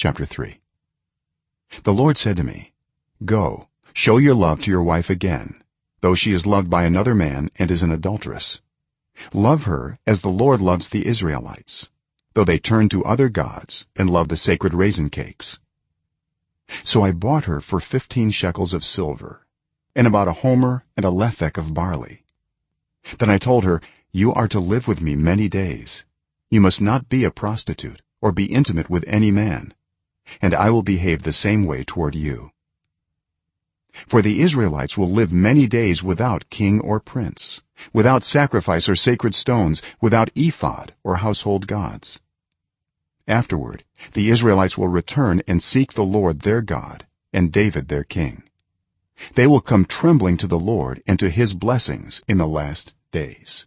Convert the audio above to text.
chapter 3 the lord said to me go show your love to your wife again though she is loved by another man and is an adulteress. Love her as the lord loves the israelites though they turn to other gods and love the sacred raisin cakes. So i bought her for 15 shekels of silver and about a homer and a lethek of barley. Then i told her you are to live with me many days. You must not be a prostitute or be intimate with any man and i will behave the same way toward you. For the israelites will live many days without king or prince without sacrifice or sacred stones without ephod or household gods. Afterward the israelites will return and seek the lord their god and david their king. They will come trembling to the lord and to his blessings in the last days